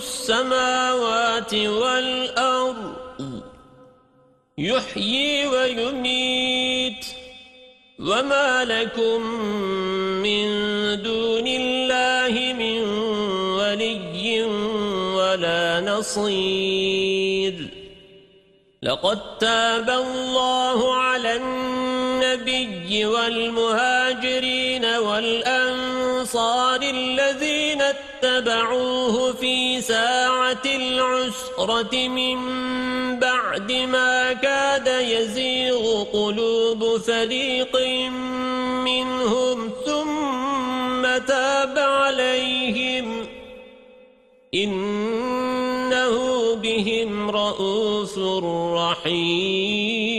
السماوات والأرض يحيي ويميت. وما لكم من دون الله من ولي ولا نصير. لقد تاب الله على النبي والمهاجرين والأنصار الذين اتبعوه في ساعة العسرة من بعد ما كاد يزيغ قلوب فريق منهم ثم تاب عليهم إنه بهم رؤوس رحيم.